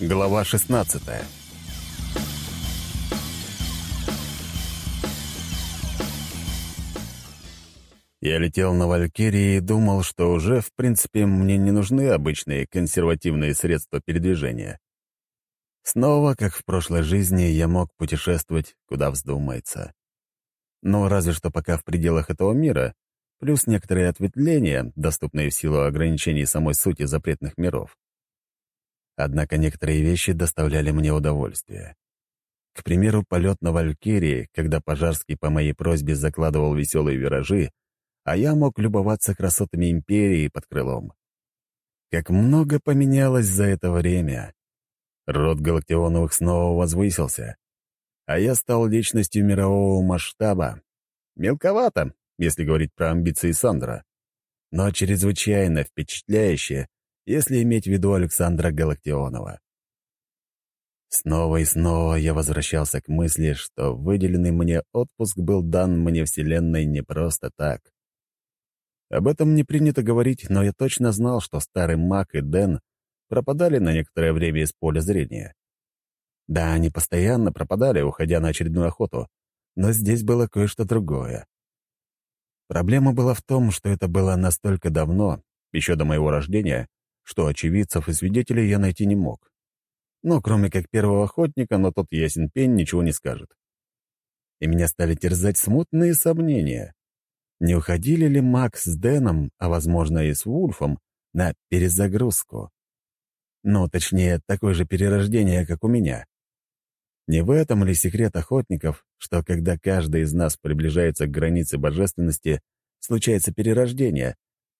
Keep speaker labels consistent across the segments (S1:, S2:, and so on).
S1: Глава 16 Я летел на Валькирии и думал, что уже, в принципе, мне не нужны обычные консервативные средства передвижения. Снова, как в прошлой жизни, я мог путешествовать, куда вздумается. Но разве что пока в пределах этого мира, плюс некоторые ответвления, доступные в силу ограничений самой сути запретных миров. Однако некоторые вещи доставляли мне удовольствие. К примеру, полет на Валькирии, когда Пожарский по моей просьбе закладывал веселые виражи, а я мог любоваться красотами империи под крылом. Как много поменялось за это время. Род Галактионовых снова возвысился, а я стал личностью мирового масштаба. Мелковато, если говорить про амбиции Сандра, но чрезвычайно впечатляюще, если иметь в виду Александра Галактионова. Снова и снова я возвращался к мысли, что выделенный мне отпуск был дан мне Вселенной не просто так. Об этом не принято говорить, но я точно знал, что старый Мак и Дэн пропадали на некоторое время из поля зрения. Да, они постоянно пропадали, уходя на очередную охоту, но здесь было кое-что другое. Проблема была в том, что это было настолько давно, еще до моего рождения, что очевидцев и свидетелей я найти не мог. Ну, кроме как первого охотника, но тот ясен пень ничего не скажет. И меня стали терзать смутные сомнения. Не уходили ли Макс с Дэном, а, возможно, и с Вульфом, на перезагрузку? Ну, точнее, такое же перерождение, как у меня. Не в этом ли секрет охотников, что когда каждый из нас приближается к границе божественности, случается перерождение,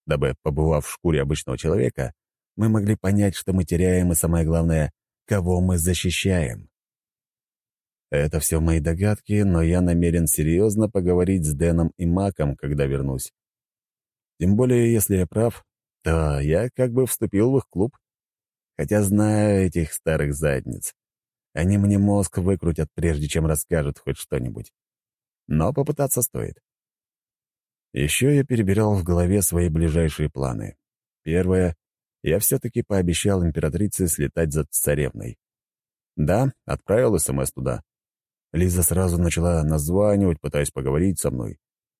S1: дабы, побывав в шкуре обычного человека, мы могли понять, что мы теряем, и самое главное, кого мы защищаем. Это все мои догадки, но я намерен серьезно поговорить с Дэном и Маком, когда вернусь. Тем более, если я прав, то я как бы вступил в их клуб. Хотя знаю этих старых задниц. Они мне мозг выкрутят, прежде чем расскажут хоть что-нибудь. Но попытаться стоит. Еще я перебирал в голове свои ближайшие планы. Первое я все-таки пообещал императрице слетать за царевной. Да, отправил СМС туда. Лиза сразу начала названивать, пытаясь поговорить со мной,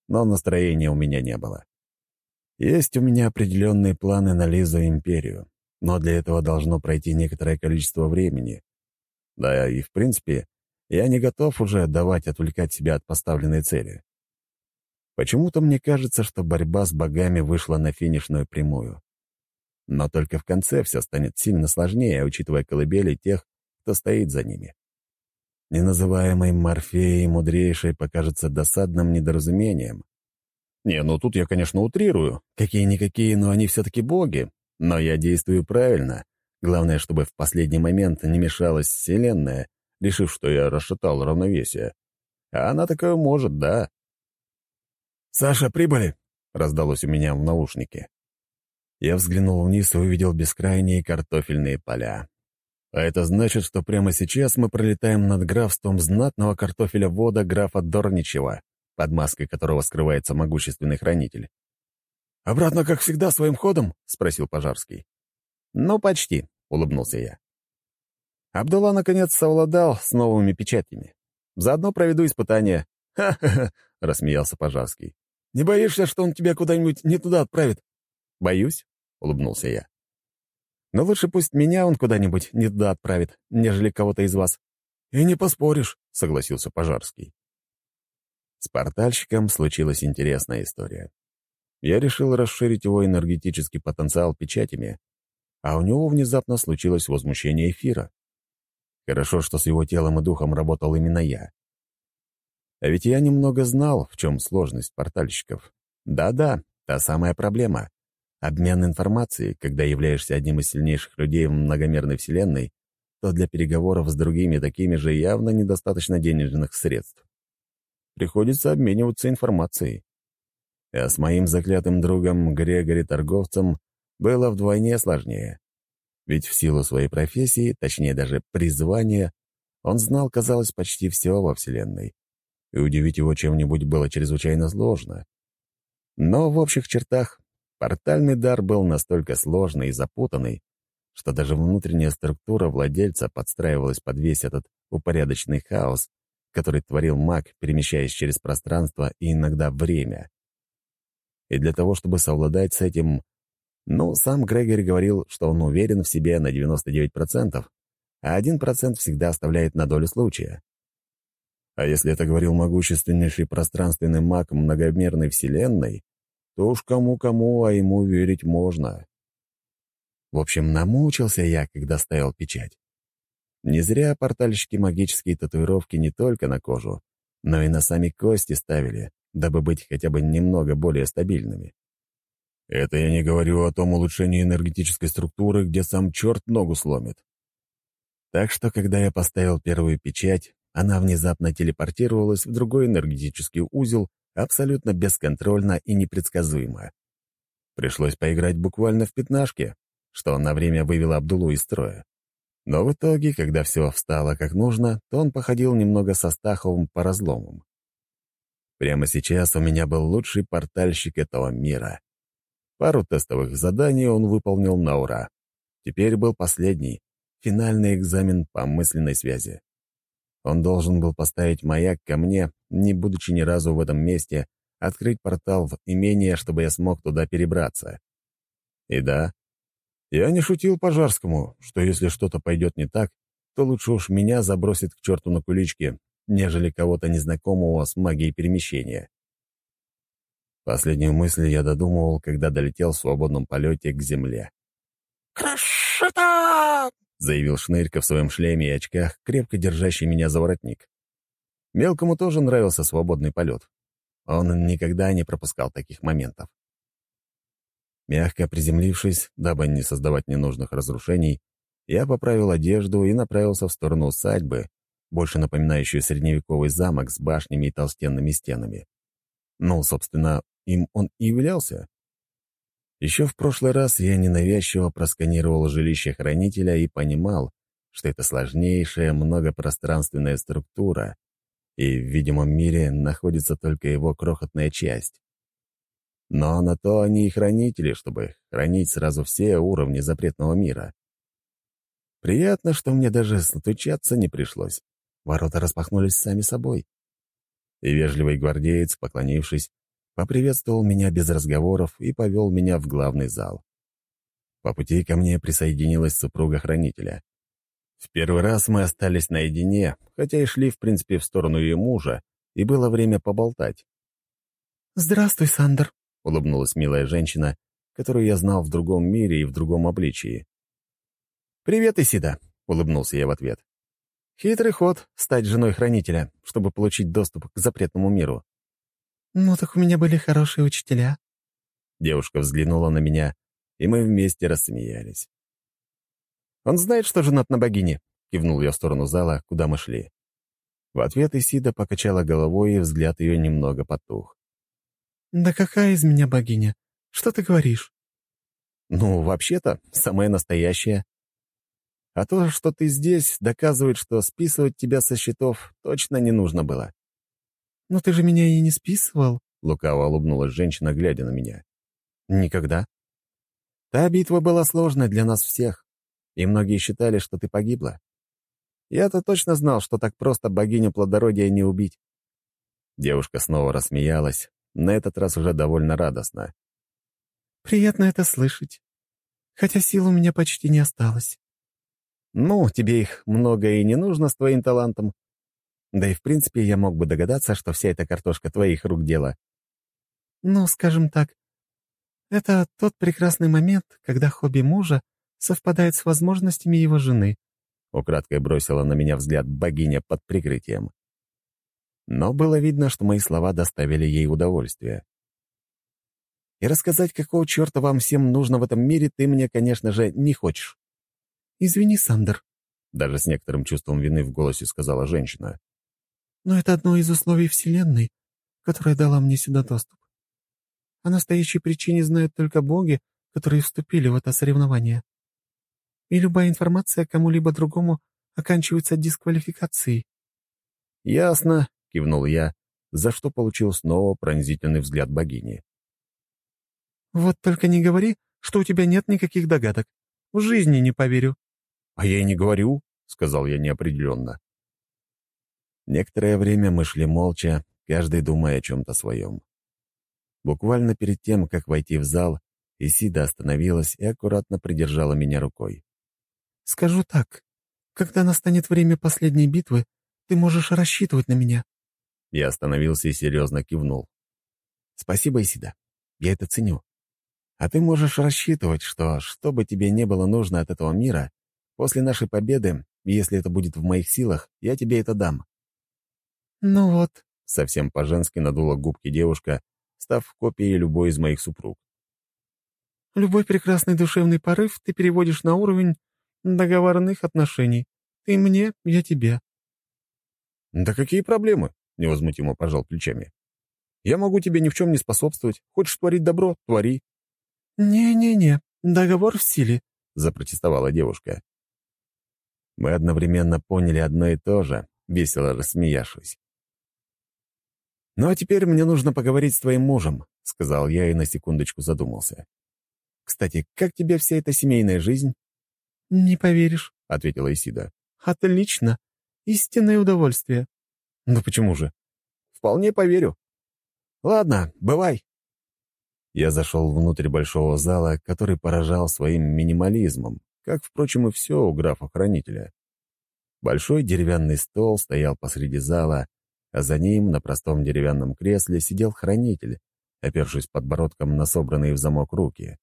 S1: но настроения у меня не было. Есть у меня определенные планы на Лизу и Империю, но для этого должно пройти некоторое количество времени. Да и, в принципе, я не готов уже давать отвлекать себя от поставленной цели. Почему-то мне кажется, что борьба с богами вышла на финишную прямую. Но только в конце все станет сильно сложнее, учитывая колыбели тех, кто стоит за ними. Неназываемый Морфеей мудрейшей покажется досадным недоразумением. Не, ну тут я, конечно, утрирую. Какие-никакие, но они все-таки боги. Но я действую правильно. Главное, чтобы в последний момент не мешалась Вселенная, решив, что я расшатал равновесие. А она такое может, да. «Саша, прибыли!» — раздалось у меня в наушнике. Я взглянул вниз и увидел бескрайние картофельные поля. А это значит, что прямо сейчас мы пролетаем над графством знатного картофеля-вода графа Дорничева, под маской которого скрывается могущественный хранитель. «Обратно, как всегда, своим ходом?» — спросил Пожарский. «Ну, почти», — улыбнулся я. Абдулла, наконец, совладал с новыми печатями. Заодно проведу испытание. «Ха-ха-ха», — рассмеялся Пожарский. «Не боишься, что он тебя куда-нибудь не туда отправит?» «Боюсь. — улыбнулся я. «Но лучше пусть меня он куда-нибудь не туда отправит, нежели кого-то из вас». «И не поспоришь», — согласился Пожарский. С портальщиком случилась интересная история. Я решил расширить его энергетический потенциал печатями, а у него внезапно случилось возмущение эфира. Хорошо, что с его телом и духом работал именно я. А ведь я немного знал, в чем сложность портальщиков. Да-да, та самая проблема. Обмен информацией, когда являешься одним из сильнейших людей в многомерной вселенной, то для переговоров с другими такими же явно недостаточно денежных средств. Приходится обмениваться информацией. А с моим заклятым другом Грегори Торговцем было вдвойне сложнее. Ведь в силу своей профессии, точнее даже призвания, он знал, казалось, почти все во Вселенной. И удивить его чем-нибудь было чрезвычайно сложно. Но в общих чертах Портальный дар был настолько сложный и запутанный, что даже внутренняя структура владельца подстраивалась под весь этот упорядоченный хаос, который творил маг, перемещаясь через пространство и иногда время. И для того, чтобы совладать с этим, ну, сам Грегори говорил, что он уверен в себе на 99%, а 1% всегда оставляет на долю случая. А если это говорил могущественнейший пространственный маг многомерной вселенной, то уж кому-кому, а ему верить можно. В общем, намучился я, когда ставил печать. Не зря портальщики магические татуировки не только на кожу, но и на сами кости ставили, дабы быть хотя бы немного более стабильными. Это я не говорю о том улучшении энергетической структуры, где сам черт ногу сломит. Так что, когда я поставил первую печать, она внезапно телепортировалась в другой энергетический узел абсолютно бесконтрольно и непредсказуемо. Пришлось поиграть буквально в пятнашки, что на время вывело Абдулу из строя. Но в итоге, когда все встало как нужно, то он походил немного со Стаховым по разломам. Прямо сейчас у меня был лучший портальщик этого мира. Пару тестовых заданий он выполнил на ура. Теперь был последний, финальный экзамен по мысленной связи. Он должен был поставить маяк ко мне, не будучи ни разу в этом месте, открыть портал в имение, чтобы я смог туда перебраться. И да, я не шутил Пожарскому, что если что-то пойдет не так, то лучше уж меня забросит к черту на куличке, нежели кого-то незнакомого с магией перемещения. Последнюю мысль я додумывал, когда долетел в свободном полете к земле.
S2: «Крашета!»
S1: — заявил Шнырька в своем шлеме и очках, крепко держащий меня за воротник. Мелкому тоже нравился свободный полет. Он никогда не пропускал таких моментов. Мягко приземлившись, дабы не создавать ненужных разрушений, я поправил одежду и направился в сторону усадьбы, больше напоминающую средневековый замок с башнями и толстенными стенами. Ну, собственно, им он и являлся. Еще в прошлый раз я ненавязчиво просканировал жилище хранителя и понимал, что это сложнейшая многопространственная структура, и в видимом мире находится только его крохотная часть. Но на то они и хранители, чтобы хранить сразу все уровни запретного мира. Приятно, что мне даже стучаться не пришлось. Ворота распахнулись сами собой. И вежливый гвардеец, поклонившись, поприветствовал меня без разговоров и повел меня в главный зал. По пути ко мне присоединилась супруга хранителя. В первый раз мы остались наедине, хотя и шли, в принципе, в сторону ее мужа, и было время поболтать.
S2: «Здравствуй, Сандер», —
S1: улыбнулась милая женщина, которую я знал в другом мире и в другом обличии. «Привет, Исида», — улыбнулся я в ответ. «Хитрый ход — стать женой хранителя, чтобы получить доступ к запретному миру».
S2: «Ну, так у меня были хорошие учителя».
S1: Девушка взглянула на меня, и мы вместе рассмеялись. «Он знает, что женат на богине», — кивнул я в сторону зала, куда мы шли. В ответ Исида покачала головой, и взгляд ее немного потух.
S2: «Да какая из меня богиня? Что ты говоришь?»
S1: «Ну, вообще-то, самая настоящая. А то, что ты здесь, доказывает, что списывать тебя со счетов точно не нужно было».
S2: «Но ты же меня и не списывал», —
S1: лукаво улыбнулась женщина, глядя на меня. «Никогда. Та битва была сложной для нас всех, и многие считали, что ты погибла. Я-то точно знал, что так просто богиню плодородия не убить». Девушка снова рассмеялась, на этот раз уже довольно радостно.
S2: «Приятно это слышать. Хотя сил у меня почти не осталось».
S1: «Ну, тебе их много и не нужно с твоим талантом. Да и в принципе я мог бы догадаться, что вся эта картошка твоих рук дело».
S2: «Ну, скажем так, это тот прекрасный момент, когда хобби мужа совпадает с возможностями его жены»,
S1: украдкой бросила на меня взгляд богиня под прикрытием но было видно, что мои слова доставили ей удовольствие. И рассказать, какого черта вам всем нужно в этом мире, ты мне, конечно же, не хочешь.
S2: «Извини, Сандер», —
S1: даже с некоторым чувством вины в голосе сказала женщина.
S2: «Но это одно из условий Вселенной, которая дала мне сюда доступ. О настоящей причине знают только боги, которые вступили в это соревнование. И любая информация кому-либо другому оканчивается дисквалификацией».
S1: «Ясно», — кивнул я, за что получил снова пронзительный взгляд богини.
S2: «Вот только не говори, что у тебя нет никаких догадок. В жизни не поверю».
S1: «А я и не говорю», — сказал я неопределенно. Некоторое время мы шли молча, каждый думая о чем-то своем. Буквально перед тем, как войти в зал, Исида остановилась и аккуратно придержала меня рукой.
S2: «Скажу так. Когда настанет время последней битвы, ты можешь рассчитывать на меня».
S1: Я остановился и серьезно кивнул. «Спасибо, Исида. Я это ценю. А ты можешь рассчитывать, что, что бы тебе не было нужно от этого мира, после нашей победы, если это будет в моих силах, я тебе это дам».
S2: «Ну вот», —
S1: совсем по-женски надула губки девушка, став копией любой из моих супруг.
S2: «Любой прекрасный душевный порыв ты переводишь на уровень договорных отношений. Ты мне, я тебе».
S1: «Да какие проблемы?» — невозмутимо пожал плечами. «Я могу тебе ни в чем не способствовать. Хочешь творить добро — твори».
S2: «Не-не-не, договор в силе», —
S1: запротестовала девушка. Мы одновременно поняли одно и то же, весело рассмеявшись. «Ну а теперь мне нужно поговорить с твоим мужем», — сказал я и на секундочку задумался. «Кстати, как тебе вся эта семейная жизнь?»
S2: «Не поверишь», —
S1: ответила Исида.
S2: «Отлично. Истинное удовольствие».
S1: «Ну почему же?» «Вполне поверю». «Ладно, бывай». Я зашел внутрь большого зала, который поражал своим минимализмом, как, впрочем, и все у графа-хранителя. Большой деревянный стол стоял посреди зала, а за ним на простом деревянном кресле сидел хранитель, опершись подбородком на собранные в замок руки.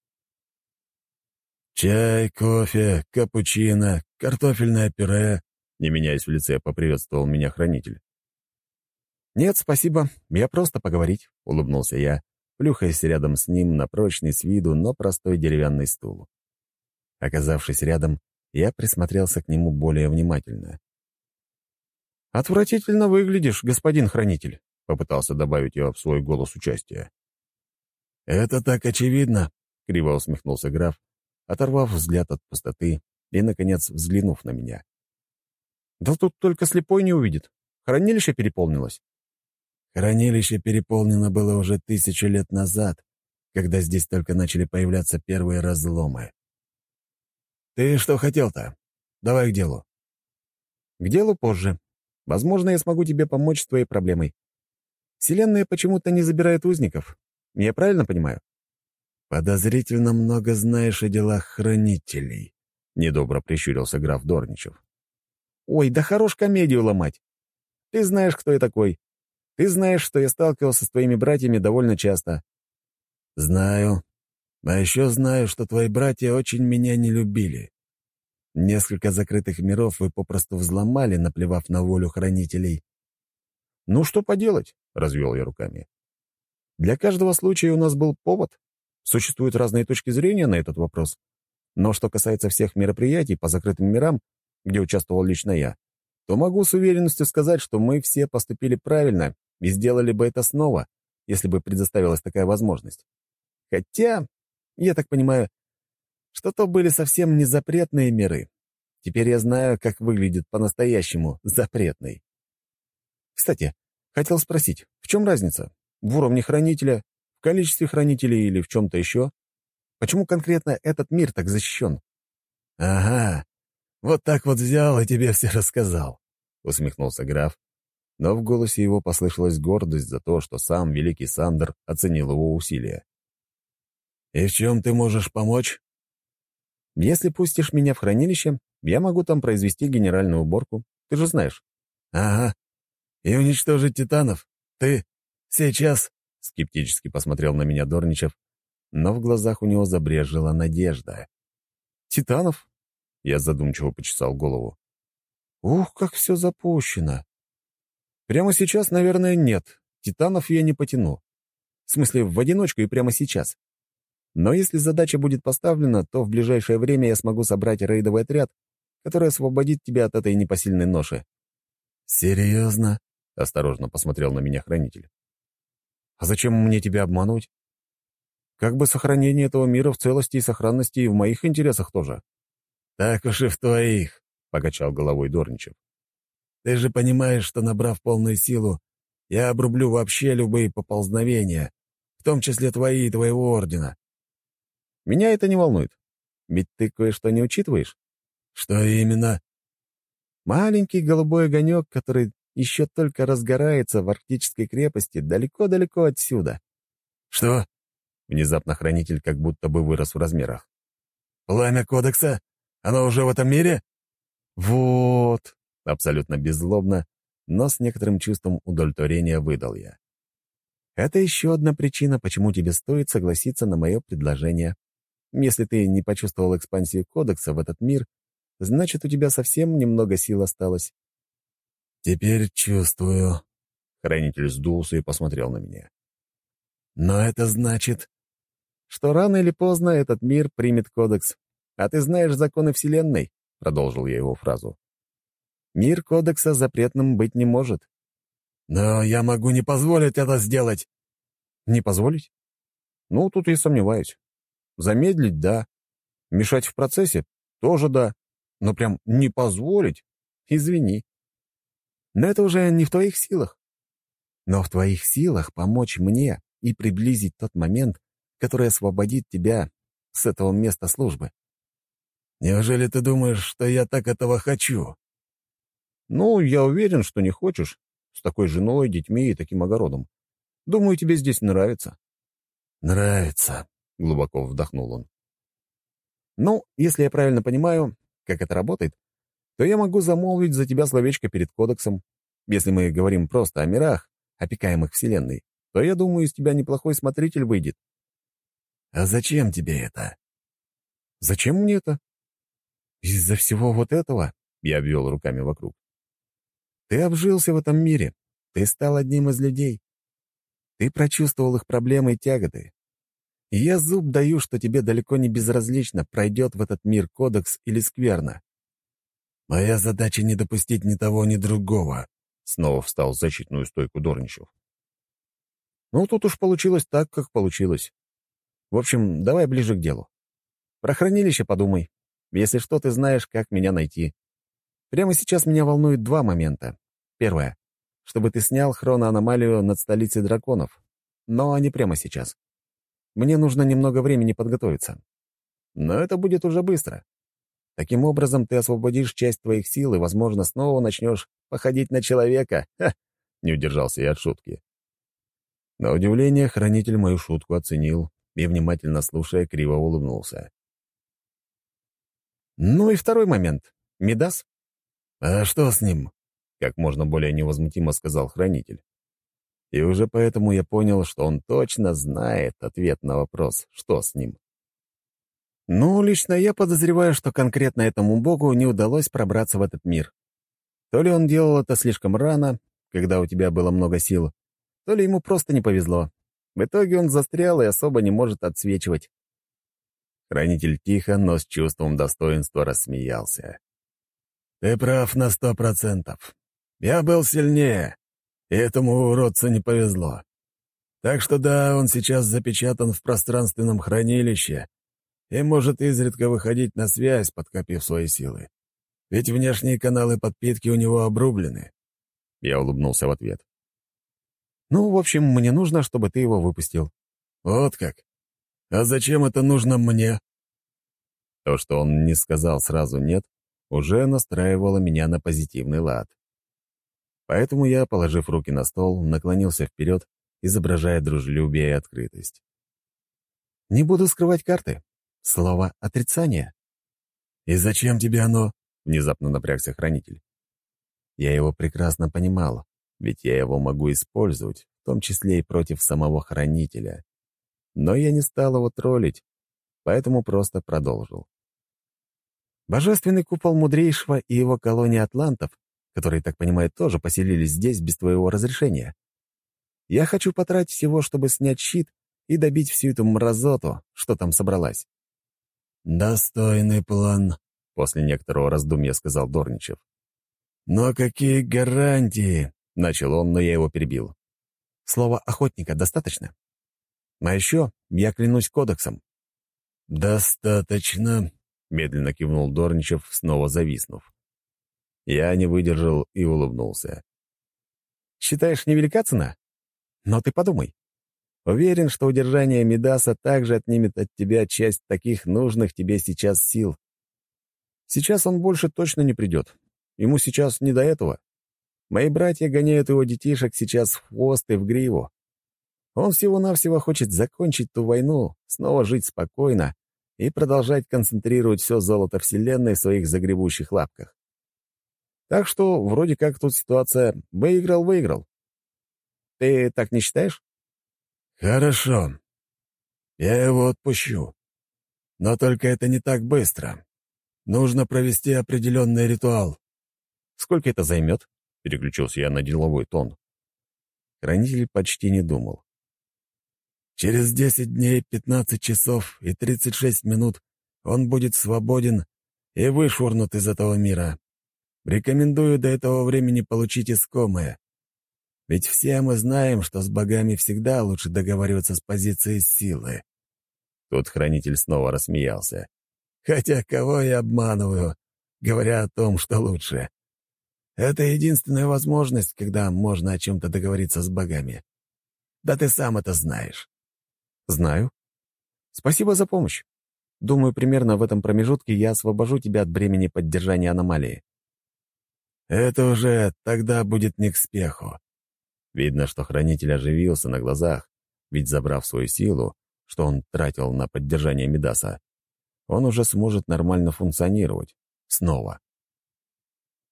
S1: «Чай, кофе, капучино, картофельное пюре», — не меняясь в лице, поприветствовал меня хранитель. «Нет, спасибо, я просто поговорить», — улыбнулся я, плюхаясь рядом с ним на прочный с виду, но простой деревянный стул. Оказавшись рядом, я присмотрелся к нему более внимательно. «Отвратительно выглядишь, господин хранитель», — попытался добавить я в свой голос участия. «Это так очевидно», — криво усмехнулся граф, оторвав взгляд от пустоты и, наконец, взглянув на меня. «Да тут только слепой не увидит. Хранилище переполнилось».
S3: Хранилище переполнено было уже тысячу лет назад, когда здесь только начали появляться первые разломы. «Ты что хотел-то? Давай к делу».
S1: «К делу позже. Возможно, я смогу тебе помочь с твоей проблемой. Вселенная почему-то не забирает узников. Я правильно понимаю?»
S3: «Подозрительно много знаешь о делах хранителей», —
S1: недобро прищурился граф Дорничев. «Ой, да хорош комедию ломать. Ты знаешь, кто я такой. Ты знаешь, что я сталкивался с твоими братьями довольно часто».
S3: «Знаю. А еще знаю, что твои братья очень меня не любили. Несколько закрытых миров вы попросту взломали, наплевав на волю хранителей».
S1: «Ну, что поделать?» — развел я руками. «Для каждого случая у нас был повод. Существуют разные точки зрения на этот вопрос. Но что касается всех мероприятий по закрытым мирам, где участвовал лично я, то могу с уверенностью сказать, что мы все поступили правильно и сделали бы это снова, если бы предоставилась такая возможность. Хотя, я так понимаю, что то были совсем не запретные миры. Теперь я знаю, как выглядит по-настоящему запретный. Кстати, хотел спросить, в чем разница? В уровне хранителя в количестве хранителей или в чем-то еще? Почему конкретно этот мир так защищен?
S3: «Ага, вот так вот взял и тебе все рассказал», — усмехнулся граф, но в голосе его послышалась гордость за то, что сам великий Сандер оценил его усилия. «И в чем ты можешь помочь?»
S1: «Если пустишь меня в хранилище, я могу там произвести генеральную уборку. Ты же знаешь».
S3: «Ага. И уничтожить титанов? Ты? Сейчас?»
S1: Скептически посмотрел на меня Дорничев, но в глазах у него забрежила надежда. «Титанов?» — я задумчиво почесал голову. «Ух, как все запущено! Прямо сейчас, наверное, нет. Титанов я не потяну. В смысле, в одиночку и прямо сейчас. Но если задача будет поставлена, то в ближайшее время я смогу собрать рейдовый отряд, который освободит тебя от этой непосильной ноши».
S3: «Серьезно?» — осторожно посмотрел на меня хранитель.
S1: А зачем мне тебя обмануть? Как бы сохранение этого мира в целости и сохранности и в моих интересах тоже.
S3: Так уж и в твоих, — покачал головой Дорничев. Ты же понимаешь, что, набрав полную силу, я обрублю вообще любые поползновения, в том числе твои и твоего ордена.
S1: Меня это не волнует. Ведь ты кое-что не учитываешь.
S3: Что именно?
S1: Маленький голубой огонек, который еще только разгорается в арктической крепости далеко-далеко отсюда.
S3: Что?
S1: Внезапно хранитель как будто бы вырос в размерах.
S3: Пламя кодекса? Оно уже в этом мире?
S1: Вот. Абсолютно беззлобно, но с некоторым чувством удовлетворения выдал я. Это еще одна причина, почему тебе стоит согласиться на мое предложение. Если ты не почувствовал экспансию кодекса в этот мир, значит, у тебя совсем немного сил осталось.
S3: Теперь чувствую.
S1: Хранитель сдулся и посмотрел на меня.
S3: Но это значит,
S1: что рано или поздно этот мир примет кодекс. А ты знаешь законы Вселенной, — продолжил я его фразу. Мир кодекса запретным быть не может.
S3: Но я могу не позволить это сделать.
S1: Не позволить? Ну, тут я сомневаюсь. Замедлить — да. Мешать в процессе — тоже да. Но прям не позволить — извини. Но это уже не в твоих силах. Но в твоих силах помочь мне и приблизить тот момент, который освободит тебя с этого места службы.
S3: Неужели ты думаешь, что я так этого хочу?
S1: Ну, я уверен, что не хочешь. С такой женой, детьми и таким огородом. Думаю, тебе здесь нравится.
S3: Нравится, —
S1: глубоко вдохнул он. Ну, если я правильно понимаю, как это работает, то я могу замолвить за тебя словечко перед кодексом. Если мы говорим просто о мирах, опекаемых Вселенной, то, я думаю, из тебя неплохой смотритель выйдет.
S3: А зачем тебе это?
S1: Зачем мне это? Из-за всего вот этого, я обвел руками вокруг. Ты обжился в этом мире. Ты стал одним из людей. Ты прочувствовал их проблемы и тяготы. И я зуб даю, что тебе далеко не безразлично, пройдет в этот мир кодекс или скверно.
S3: Моя задача не допустить ни того, ни другого.
S1: Снова встал в защитную стойку Дорничев. Ну, тут уж получилось так, как получилось. В общем, давай ближе к делу. Про хранилище подумай. Если что, ты знаешь, как меня найти. Прямо сейчас меня волнуют два момента. Первое. Чтобы ты снял хроноаномалию над столицей драконов. Но не прямо сейчас. Мне нужно немного времени подготовиться. Но это будет уже быстро. Таким образом, ты освободишь часть твоих сил и, возможно, снова начнешь походить на человека. Ха! Не удержался я от шутки. На удивление, хранитель мою шутку оценил и, внимательно слушая, криво улыбнулся. Ну и второй момент. Медас?
S3: «А что с ним?»
S1: — как можно более невозмутимо сказал хранитель. И уже поэтому я понял, что он точно знает ответ на вопрос, что с ним. Ну, лично я подозреваю, что конкретно этому богу не удалось пробраться в этот мир. То ли он делал это слишком рано, когда у тебя было много сил, то ли ему просто не повезло. В итоге он застрял и особо не может отсвечивать. Хранитель тихо, но с чувством достоинства рассмеялся.
S3: «Ты прав на сто процентов. Я был сильнее, и этому уродцу не повезло. Так что да, он сейчас запечатан в пространственном хранилище и может изредка выходить на связь, подкопив свои силы. Ведь внешние каналы подпитки у него обрублены».
S1: Я улыбнулся в ответ. «Ну, в общем, мне нужно, чтобы ты его выпустил».
S3: «Вот как? А зачем это нужно мне?»
S1: То, что он не сказал сразу «нет», уже настраивало меня на позитивный лад. Поэтому я, положив руки на стол, наклонился вперед, изображая дружелюбие и открытость. «Не буду скрывать карты. Слово «отрицание».
S3: «И зачем тебе оно?»
S1: — внезапно напрягся хранитель. Я его прекрасно понимал, ведь я его могу использовать, в том числе и против самого хранителя. Но я не стал его троллить, поэтому просто продолжил. Божественный купол мудрейшего и его колония атлантов, которые, так понимаю, тоже поселились здесь без твоего разрешения. Я хочу потратить его, чтобы снять щит и добить всю эту мразоту, что там собралась».
S3: «Достойный план», —
S1: после некоторого раздумья сказал Дорничев.
S3: «Но какие гарантии?»
S1: — начал он, но я его перебил. «Слово охотника достаточно? А еще я клянусь кодексом».
S3: «Достаточно», — медленно кивнул Дорничев, снова зависнув.
S1: Я не выдержал и улыбнулся. «Считаешь, невелика цена? Но ты подумай. Уверен, что удержание Медаса также отнимет от тебя часть таких нужных тебе сейчас сил. Сейчас он больше точно не придет. Ему сейчас не до этого. Мои братья гоняют его детишек сейчас в хвост и в гриву. Он всего-навсего хочет закончить ту войну, снова жить спокойно и продолжать концентрировать все золото Вселенной в своих загребущих лапках. Так что вроде как тут ситуация выиграл-выиграл. Ты так не считаешь?
S3: Хорошо. Я его отпущу. Но только это не так быстро. Нужно провести определенный ритуал.
S1: Сколько это займет? Переключился я на деловой тон. Хранитель почти не думал.
S3: Через 10 дней, 15 часов и 36 минут он будет свободен и вышвырнут из этого мира. Рекомендую до этого времени получить искомое. Ведь все мы знаем, что с богами всегда лучше договариваться с позиции силы.
S1: Тут хранитель снова рассмеялся.
S3: Хотя кого я обманываю, говоря о том, что лучше. Это единственная возможность, когда можно о чем-то договориться с богами. Да ты сам это знаешь.
S1: «Знаю. Спасибо за помощь. Думаю, примерно в этом промежутке я освобожу тебя от бремени поддержания аномалии».
S3: «Это уже тогда будет не к спеху».
S1: Видно, что хранитель оживился на глазах, ведь забрав свою силу, что он тратил на поддержание Медаса, он уже сможет нормально функционировать. Снова.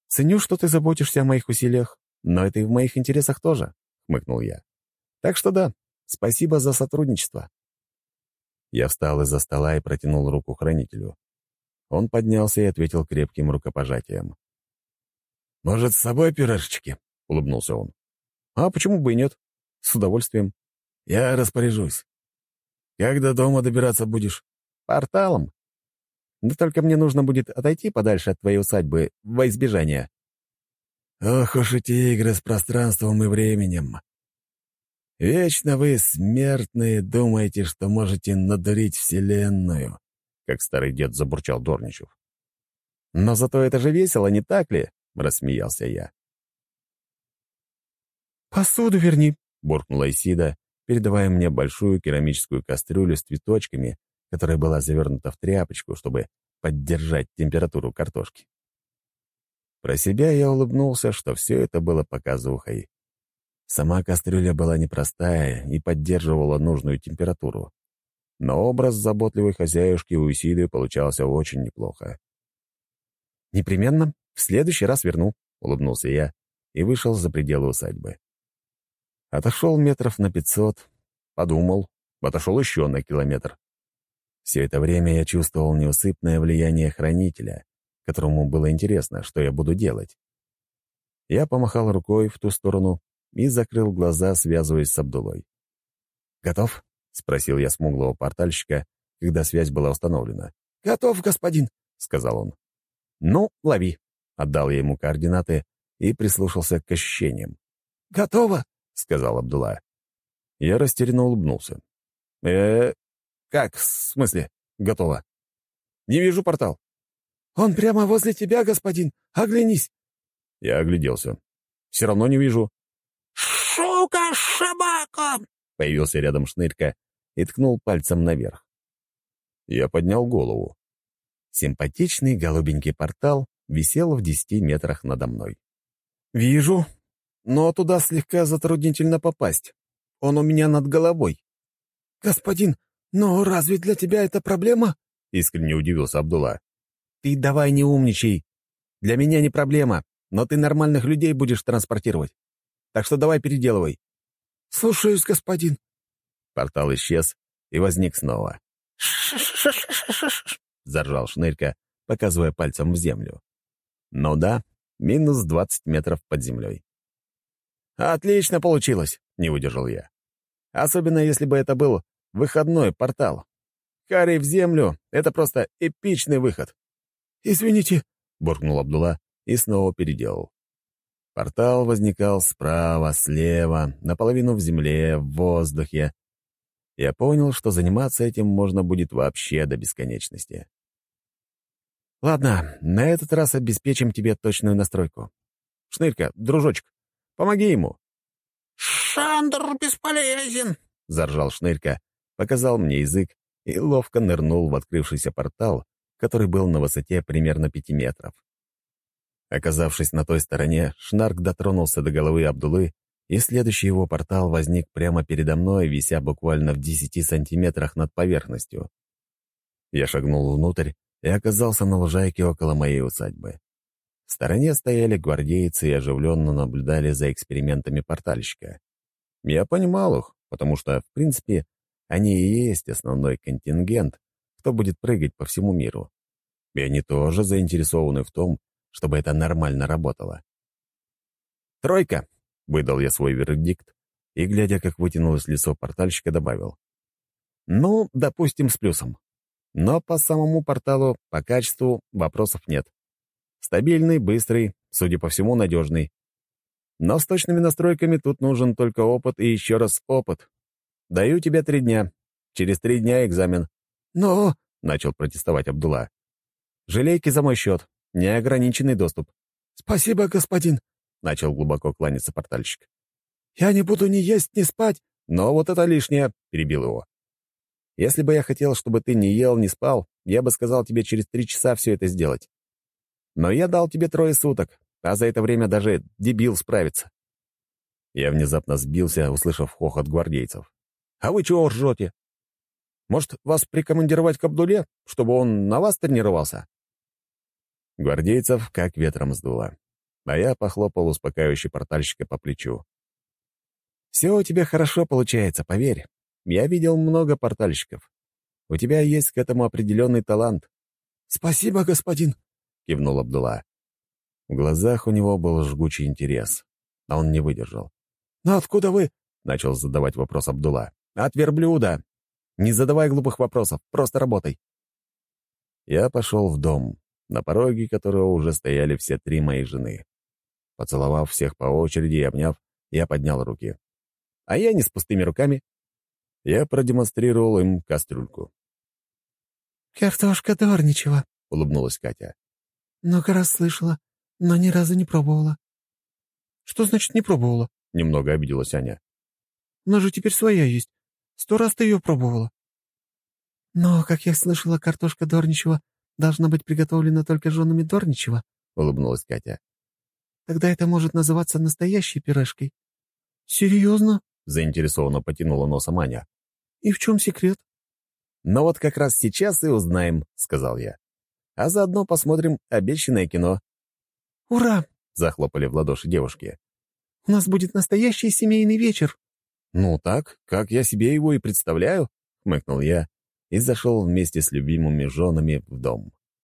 S1: «Ценю, что ты заботишься о моих усилиях, но это и в моих интересах тоже», — хмыкнул я. «Так что да, Спасибо за сотрудничество». Я встал из-за стола и протянул руку хранителю. Он поднялся и ответил крепким рукопожатием.
S3: «Может, с собой пирожечки?» — улыбнулся он.
S1: «А почему бы и нет? С удовольствием».
S3: «Я распоряжусь. Как до дома добираться будешь?»
S1: «Порталом. Да только мне нужно будет отойти подальше от твоей усадьбы во избежание».
S3: «Ох уж эти игры с пространством и временем. Вечно вы, смертные, думаете, что можете надурить Вселенную,
S1: как старый дед забурчал Дорничев. Но зато это же весело, не так ли? рассмеялся я.
S2: «Посуду верни», —
S1: буркнула Исида, передавая мне большую керамическую кастрюлю с цветочками, которая была завернута в тряпочку, чтобы поддержать температуру картошки. Про себя я улыбнулся, что все это было показухой. Сама кастрюля была непростая и поддерживала нужную температуру. Но образ заботливой хозяюшки у Исиды получался очень неплохо. «Непременно. В следующий раз верну», — улыбнулся я и вышел за пределы усадьбы. Отошел метров на пятьсот, подумал, отошел еще на километр. Все это время я чувствовал неусыпное влияние хранителя, которому было интересно, что я буду делать. Я помахал рукой в ту сторону, и закрыл глаза, связываясь с Абдулой. «Готов?» — спросил я смуглого портальщика, когда связь была установлена.
S3: «Готов, господин», —
S1: сказал он. «Ну, лови», — отдал я ему координаты и прислушался к ощущениям.
S3: «Готово», —
S1: сказал Абдулла. Я растерянно улыбнулся. э как, в смысле, готово? Не вижу портал».
S3: «Он прямо возле тебя, господин. Оглянись».
S1: Я огляделся. «Все равно не вижу».
S3: «Шука-шабака!»
S1: — появился рядом шнырька и ткнул пальцем наверх. Я поднял голову. Симпатичный голубенький портал висел в десяти метрах надо мной. «Вижу, но туда слегка затруднительно попасть. Он у меня над головой».
S3: «Господин, но разве для тебя это проблема?»
S1: — искренне удивился Абдулла. «Ты давай не умничай. Для меня не проблема, но ты нормальных людей будешь транспортировать. Так что давай переделывай».
S3: «Слушаюсь, господин».
S1: Портал исчез и возник снова. заржал Шнырька, показывая пальцем в землю. Ну да, минус двадцать метров под землей. «Отлично получилось!» — не выдержал я. Особенно, если бы это был выходной портал. Харри в землю — это просто эпичный выход.
S3: «Извините», —
S1: буркнул Абдулла и снова переделал. Портал возникал справа, слева, наполовину в земле, в воздухе. Я понял, что заниматься этим можно будет вообще до бесконечности. Ладно, на этот раз обеспечим тебе точную настройку. Шнырька, дружочек, помоги ему.
S3: «Шандр бесполезен», —
S1: заржал Шнырька, показал мне язык и ловко нырнул в открывшийся портал, который был на высоте примерно пяти метров. Оказавшись на той стороне, Шнарк дотронулся до головы Абдулы, и следующий его портал возник прямо передо мной, вися буквально в десяти сантиметрах над поверхностью. Я шагнул внутрь и оказался на лужайке около моей усадьбы. В стороне стояли гвардейцы и оживленно наблюдали за экспериментами портальщика. Я понимал их, потому что, в принципе, они и есть основной контингент, кто будет прыгать по всему миру. И они тоже заинтересованы в том, чтобы это нормально работало. «Тройка!» — выдал я свой вердикт и, глядя, как вытянулось лицо портальщика, добавил. «Ну, допустим, с плюсом. Но по самому порталу, по качеству вопросов нет. Стабильный, быстрый, судя по всему, надежный. Но с точными настройками тут нужен только опыт и еще раз опыт. Даю тебе три дня. Через три дня экзамен. «Но...» — начал протестовать Абдулла. «Желейки за мой счет. Неограниченный доступ».
S2: «Спасибо, господин», — начал глубоко кланяться портальщик. «Я не буду ни есть, ни спать».
S1: «Но вот это лишнее», — перебил его. «Если бы я хотел, чтобы ты не ел, не спал, я бы сказал тебе через три часа все это сделать. Но я дал тебе трое суток, а за это время даже дебил справится». Я внезапно сбился, услышав хохот гвардейцев. «А вы чего ржете? Может, вас прикомандировать к Абдуле, чтобы он на вас тренировался?» Гвардейцев как ветром сдуло, а я похлопал успокаивающий портальщика по плечу. «Все у тебя хорошо получается, поверь. Я видел много портальщиков. У тебя есть к этому определенный талант».
S2: «Спасибо, господин», — кивнул Абдулла.
S1: В глазах у него был жгучий интерес, а он не выдержал.
S2: «Но откуда вы?»
S1: — начал задавать вопрос Абдулла. «От верблюда. Не задавай глупых вопросов, просто работай». Я пошел в дом, на пороге которого уже стояли все три мои жены. Поцеловав всех по очереди и обняв, я поднял руки. А я не с пустыми руками. Я продемонстрировал им кастрюльку.
S2: «Картошка Дорничева», —
S1: улыбнулась Катя.
S2: «Много раз слышала, но ни разу не пробовала». «Что значит не пробовала?»
S1: — немного обиделась Аня.
S2: «У нас же теперь своя есть. Сто раз ты ее пробовала». «Но, как я слышала, картошка Дорничева должна быть приготовлена только женами Дорничева», — улыбнулась Катя. «Тогда это может называться настоящей пюрешкой». «Серьезно?»
S1: — заинтересованно потянула носом Аня.
S2: «И в чем секрет?»
S1: «Но вот как раз сейчас и узнаем», — сказал я. «А заодно посмотрим обещанное кино».
S2: «Ура!»
S1: — захлопали в ладоши девушки.
S2: «У нас будет настоящий семейный вечер».
S1: «Ну так, как я себе его и представляю», — хмыкнул я и зашел вместе с любимыми женами в дом.